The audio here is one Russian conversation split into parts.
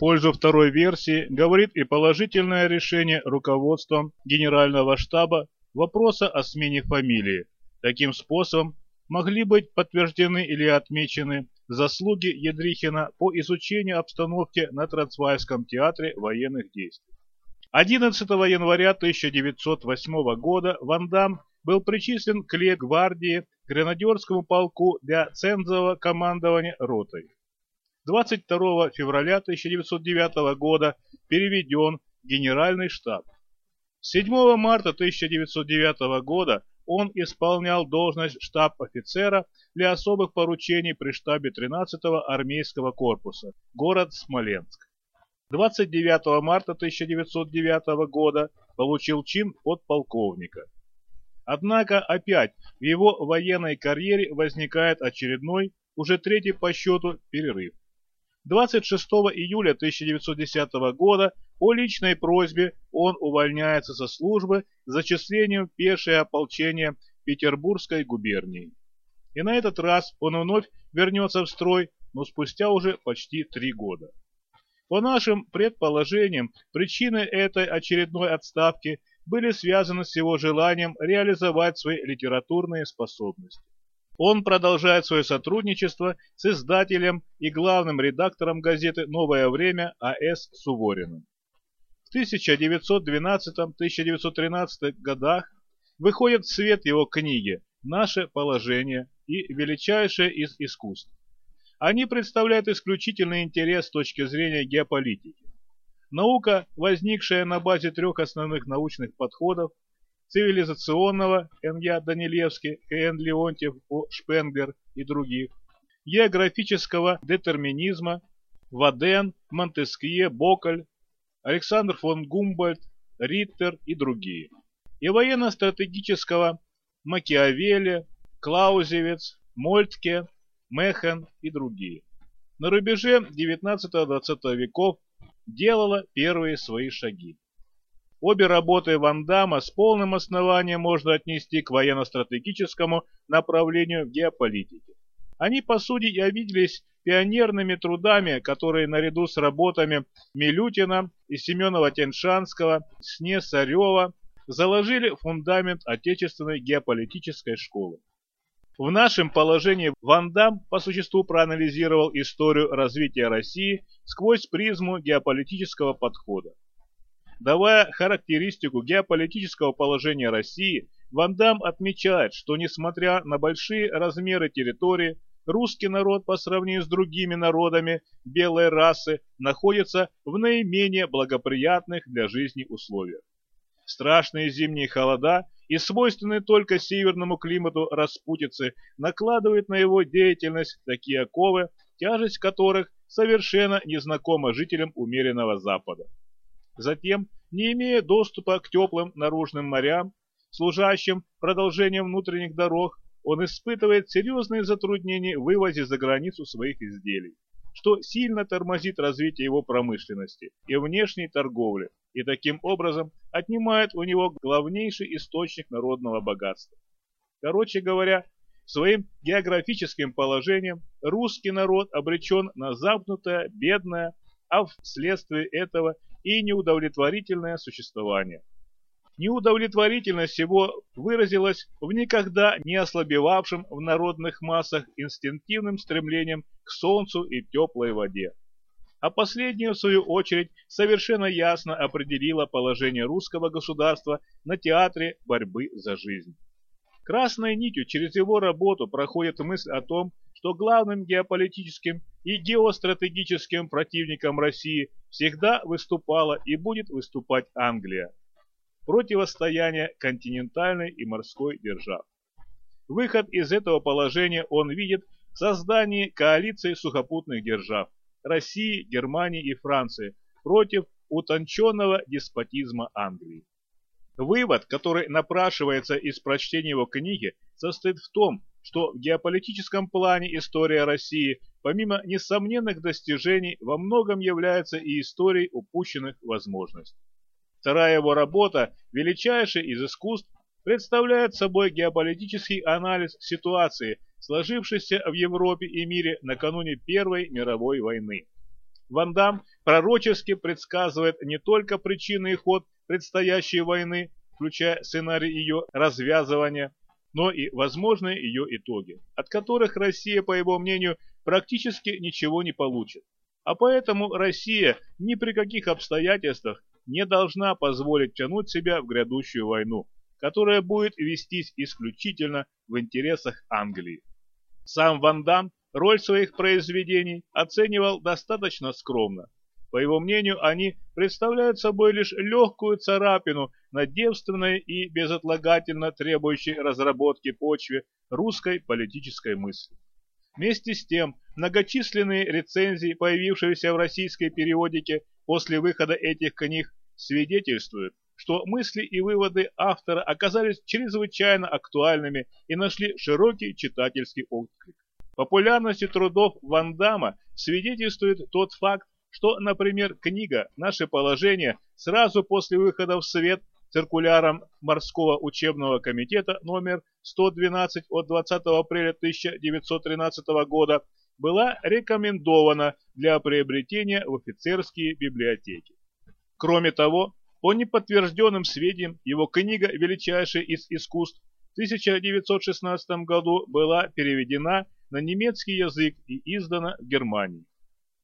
пользу второй версии говорит и положительное решение руководством Генерального штаба вопроса о смене фамилии. Таким способом могли быть подтверждены или отмечены заслуги Едрихина по изучению обстановки на Трансвальском театре военных действий. 11 января 1908 года Ван Дам был причислен к лейб-гвардии гренадерскому полку для цензового командования ротой. 22 февраля 1909 года переведен в Генеральный штаб. 7 марта 1909 года он исполнял должность штаб-офицера для особых поручений при штабе 13-го армейского корпуса, город Смоленск. 29 марта 1909 года получил чин подполковника. Однако опять в его военной карьере возникает очередной, уже третий по счету, перерыв. 26 июля 1910 года по личной просьбе он увольняется со службы с зачислением в пешее ополчение Петербургской губернии. И на этот раз он вновь вернется в строй, но спустя уже почти три года. По нашим предположениям, причины этой очередной отставки были связаны с его желанием реализовать свои литературные способности. Он продолжает свое сотрудничество с издателем и главным редактором газеты «Новое время» А.С. Сувориным. В 1912-1913 годах выходят в свет его книги «Наше положение» и «Величайшее из искусств». Они представляют исключительный интерес с точки зрения геополитики. Наука, возникшая на базе трех основных научных подходов цивилизационного Н.Я. Данилевский, Н. Леонтьев, О. Шпенглер и других, географического детерминизма Ваден, Монтескье, Боколь, Александр фон Гумбольд, Риттер и другие, и военно-стратегического Макиавелли, Клаузевец, Мольтке, Мехен и другие. На рубеже 19-20 веков делала первые свои шаги. Обе работы Ван Дамма с полным основанием можно отнести к военно-стратегическому направлению в геополитике. Они, по сути, и обиделись пионерными трудами, которые наряду с работами Милютина и Семенова-Теншанского, Снесарева заложили фундамент отечественной геополитической школы. В нашем положении Ван Дам по существу проанализировал историю развития России сквозь призму геополитического подхода. Давая характеристику геополитического положения России, Ван Дам отмечает, что несмотря на большие размеры территории, русский народ по сравнению с другими народами белой расы находится в наименее благоприятных для жизни условиях. Страшные зимние холода и свойственные только северному климату распутицы накладывают на его деятельность такие оковы, тяжесть которых совершенно незнакома жителям умеренного Запада. Затем, не имея доступа к теплым наружным морям, служащим продолжением внутренних дорог, он испытывает серьезные затруднения в вывозе за границу своих изделий, что сильно тормозит развитие его промышленности и внешней торговли, и таким образом отнимает у него главнейший источник народного богатства. Короче говоря, своим географическим положением русский народ обречен на замкнутое, бедное, а вследствие этого и неудовлетворительное существование. Неудовлетворительность его выразилась в никогда не ослабевавшем в народных массах инстинктивным стремлением к солнцу и теплой воде. А последнее, в свою очередь, совершенно ясно определило положение русского государства на театре борьбы за жизнь. Красной нитью через его работу проходит мысль о том, что главным геополитическим и геостратегическим противником России всегда выступала и будет выступать Англия. Противостояние континентальной и морской держав. Выход из этого положения он видит в создании коалиции сухопутных держав России, Германии и Франции против утонченного деспотизма Англии. Вывод, который напрашивается из прочтения его книги, состоит в том, что в геополитическом плане история России, помимо несомненных достижений, во многом является и историей упущенных возможностей. Вторая его работа, величайшая из искусств, представляет собой геополитический анализ ситуации, сложившейся в Европе и мире накануне Первой мировой войны. Ван Дам пророчески предсказывает не только причины и ход предстоящей войны, включая сценарий ее развязывания, но и возможные ее итоги, от которых Россия, по его мнению, практически ничего не получит. А поэтому Россия ни при каких обстоятельствах не должна позволить тянуть себя в грядущую войну, которая будет вестись исключительно в интересах Англии. Сам Ван Дам роль своих произведений оценивал достаточно скромно. По его мнению, они представляют собой лишь легкую царапину на девственной и безотлагательно требующей разработки почве русской политической мысли. Вместе с тем, многочисленные рецензии, появившиеся в российской периодике после выхода этих книг, свидетельствуют, что мысли и выводы автора оказались чрезвычайно актуальными и нашли широкий читательский отклик. Популярности трудов Ван Дамма свидетельствует тот факт, что, например, книга «Наше положение» сразу после выхода в свет циркуляром Морского учебного комитета номер 112 от 20 апреля 1913 года была рекомендована для приобретения в офицерские библиотеки. Кроме того, по неподтвержденным сведениям, его книга «Величайший из искусств» в 1916 году была переведена на немецкий язык и издана в Германии.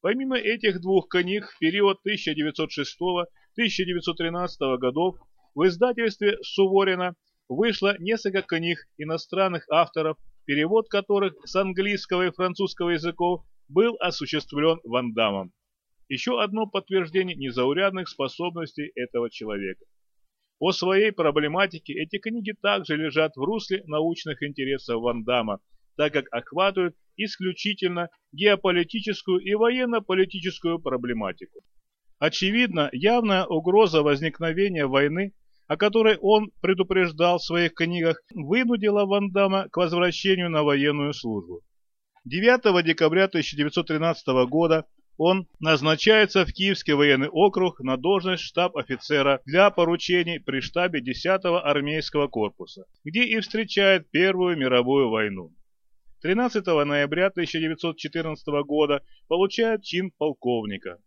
Помимо этих двух книг в период 1906-1913 годов в издательстве Суворина вышло несколько книг иностранных авторов, перевод которых с английского и французского языков был осуществлен Ван Дамом. Еще одно подтверждение незаурядных способностей этого человека. По своей проблематике эти книги также лежат в русле научных интересов Ван Дамма, так как охватывают исключительно геополитическую и военно-политическую проблематику. Очевидно, явная угроза возникновения войны, о которой он предупреждал в своих книгах, вынудила Ван Дамма к возвращению на военную службу. 9 декабря 1913 года он назначается в Киевский военный округ на должность штаб-офицера для поручений при штабе 10-го армейского корпуса, где и встречает Первую мировую войну. 13 ноября 1914 года получает чин полковника.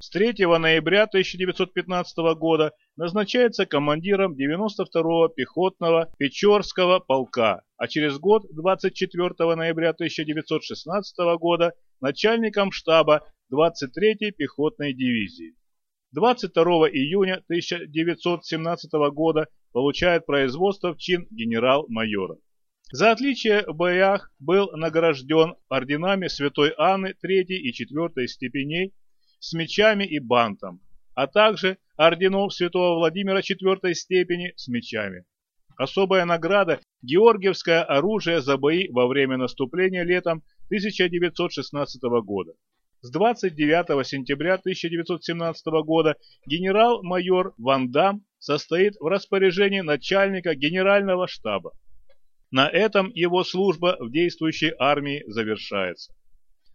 С 3 ноября 1915 года назначается командиром 92-го пехотного Печорского полка, а через год, 24 ноября 1916 года, начальником штаба 23-й пехотной дивизии. 22 июня 1917 года получает производство в чин генерал-майора. За отличие в боях был награжден орденами Святой Анны 3 и 4 степеней с мечами и бантом, а также орденов Святого Владимира 4 степени с мечами. Особая награда – Георгиевское оружие за бои во время наступления летом 1916 года. С 29 сентября 1917 года генерал-майор Ван Дам состоит в распоряжении начальника генерального штаба. На этом его служба в действующей армии завершается.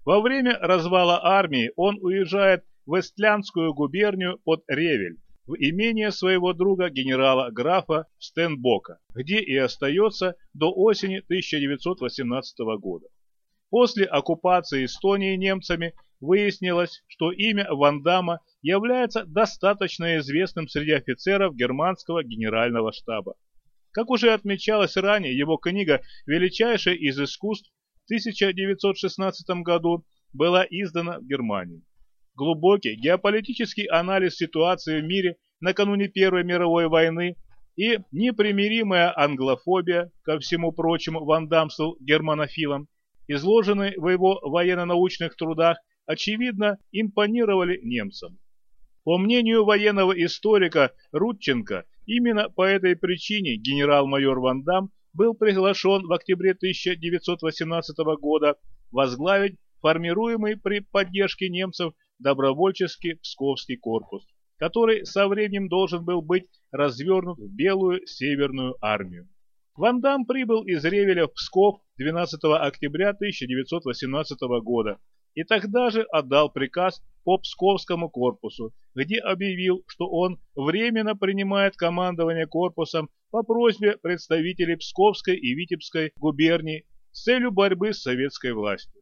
Во время развала армии он уезжает в Эстлянскую губернию под Ревель, в имение своего друга генерала-графа Стенбока, где и остается до осени 1918 года. После оккупации Эстонии немцами выяснилось, что имя Ван Дамма является достаточно известным среди офицеров германского генерального штаба. Как уже отмечалось ранее, его книга «Величайшее из искусств» в 1916 году была издана в Германии. Глубокий геополитический анализ ситуации в мире накануне Первой мировой войны и непримиримая англофобия, ко всему прочему вандамству германофилам, изложенные в его военно-научных трудах, очевидно импонировали немцам. По мнению военного историка Рудченко, Именно по этой причине генерал-майор Ван Дам был приглашен в октябре 1918 года возглавить формируемый при поддержке немцев добровольческий Псковский корпус, который со временем должен был быть развернут в Белую Северную армию. Ван Дам прибыл из Ревеля в Псков 12 октября 1918 года и тогда же отдал приказ по Псковскому корпусу, где объявил, что он временно принимает командование корпусом по просьбе представителей Псковской и Витебской губерний с целью борьбы с советской властью.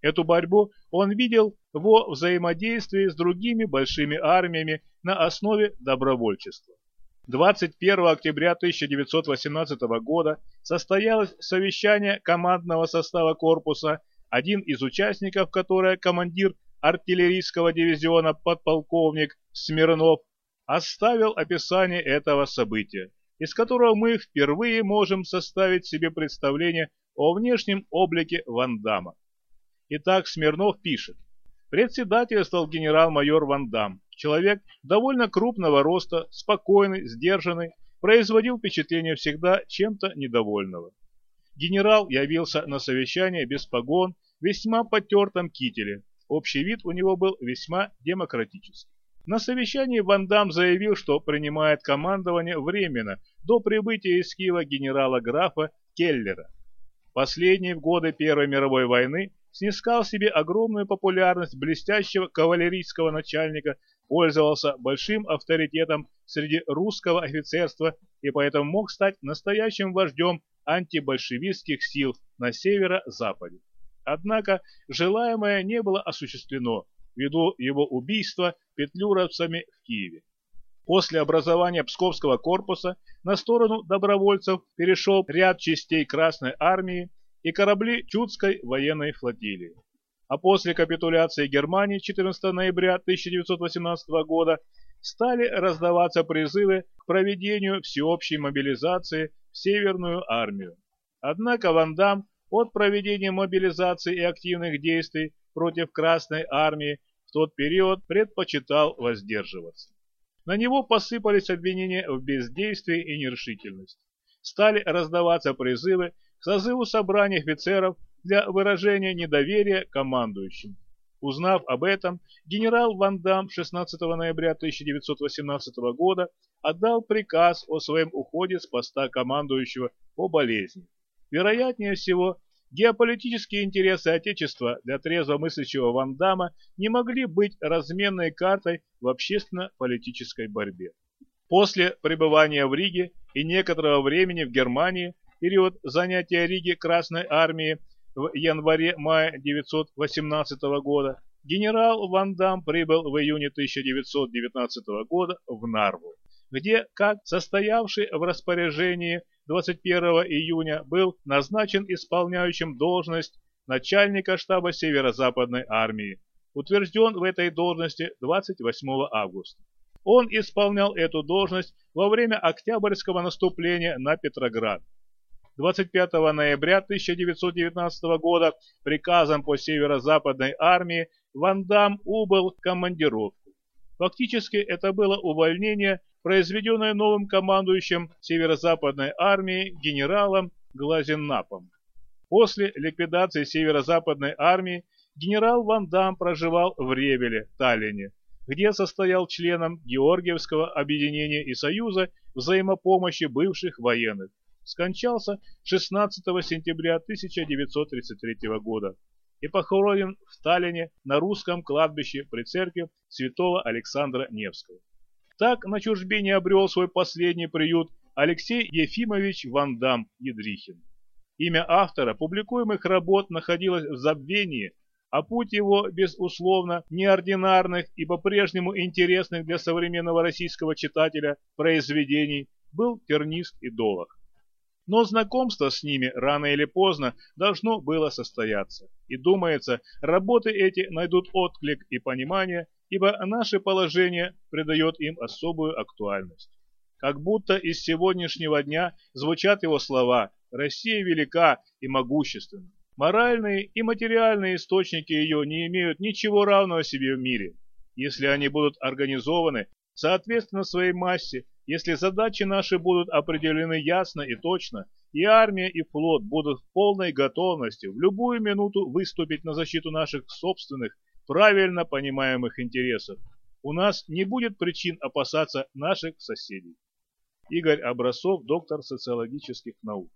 Эту борьбу он видел во взаимодействии с другими большими армиями на основе добровольчества. 21 октября 1918 года состоялось совещание командного состава корпуса, один из участников которое командир артиллерийского дивизиона подполковник Смирнов оставил описание этого события, из которого мы впервые можем составить себе представление о внешнем облике Ван Дамма. Итак, Смирнов пишет. Председательствовал генерал-майор Ван Дам, человек довольно крупного роста, спокойный, сдержанный, производил впечатление всегда чем-то недовольного. Генерал явился на совещание без погон, весьма потертом кителе. Общий вид у него был весьма демократический. На совещании Ван Дам заявил, что принимает командование временно, до прибытия из Киева генерала-графа Келлера. Последний в годы Первой мировой войны снискал себе огромную популярность блестящего кавалерийского начальника, пользовался большим авторитетом среди русского офицерства и поэтому мог стать настоящим вождем антибольшевистских сил на северо-западе. Однако желаемое не было осуществлено ввиду его убийства петлюровцами в Киеве. После образования Псковского корпуса на сторону добровольцев перешел ряд частей Красной Армии и корабли Чудской военной флотилии. А после капитуляции Германии 14 ноября 1918 года стали раздаваться призывы к проведению всеобщей мобилизации в Северную армию. Однако Ван Дам от проведения мобилизации и активных действий против Красной армии в тот период предпочитал воздерживаться. На него посыпались обвинения в бездействии и нерешительности. Стали раздаваться призывы к созыву собрания офицеров для выражения недоверия командующим. Узнав об этом, генерал Ван Дам 16 ноября 1918 года отдал приказ о своем уходе с поста командующего по болезни. Вероятнее всего, геополитические интересы Отечества для трезвомыслящего Ван Дамма не могли быть разменной картой в общественно-политической борьбе. После пребывания в Риге и некоторого времени в Германии период занятия Риги Красной Армии в январе-мае 1918 года, генерал Ван Дам прибыл в июне 1919 года в Нарву, где, как состоявший в распоряжении 21 июня, был назначен исполняющим должность начальника штаба Северо-Западной армии, утвержден в этой должности 28 августа. Он исполнял эту должность во время Октябрьского наступления на Петроград. 25 ноября 1919 года приказом по северо-западной армии Ван Дам убыл в командировку. Фактически это было увольнение, произведенное новым командующим северо-западной армии генералом Глазеннапом. После ликвидации северо-западной армии генерал Ван Дам проживал в Ревеле, Таллине, где состоял членом Георгиевского объединения и союза взаимопомощи бывших военных скончался 16 сентября 1933 года и похоронен в Сталине на русском кладбище при церкви святого Александра Невского. Так на чужбине обрел свой последний приют Алексей Ефимович Ван Дам Едрихин. Имя автора публикуемых работ находилось в забвении, а путь его, безусловно, неординарных и по-прежнему интересных для современного российского читателя произведений, был тернист и долг. Но знакомство с ними рано или поздно должно было состояться. И думается, работы эти найдут отклик и понимание, ибо наше положение придает им особую актуальность. Как будто из сегодняшнего дня звучат его слова «Россия велика и могущественна». Моральные и материальные источники ее не имеют ничего равного себе в мире. Если они будут организованы соответственно своей массе если задачи наши будут определены ясно и точно, и армия, и флот будут в полной готовности в любую минуту выступить на защиту наших собственных, правильно понимаемых интересов, у нас не будет причин опасаться наших соседей. Игорь Образцов, доктор социологических наук.